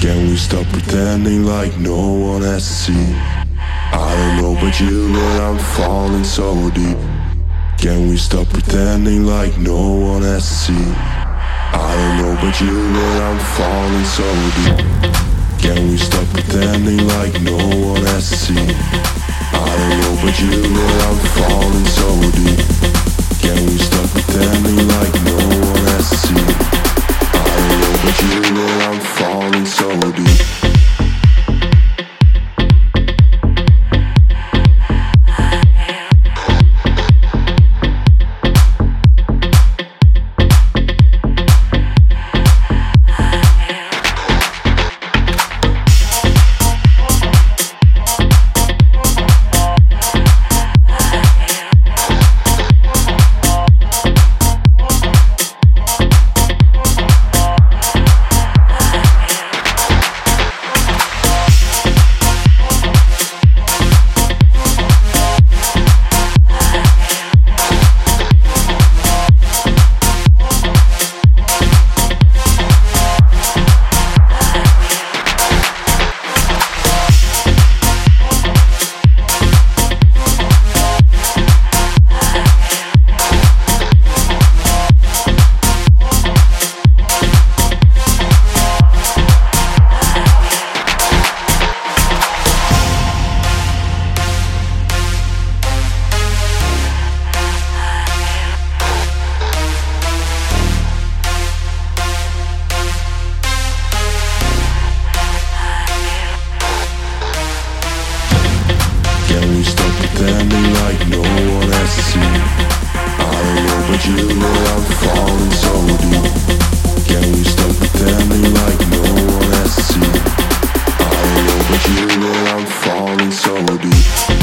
Can we stop pretending like no one has seen? I don't know about you, but I'm falling so deep. Can we stop pretending like no one has seen? I don't know about you, but I'm falling so deep. Can we stop pretending like no one has seen? I don't know about you, but I'm falling so deep. Can we stop pretending like With you know I'm falling so deep.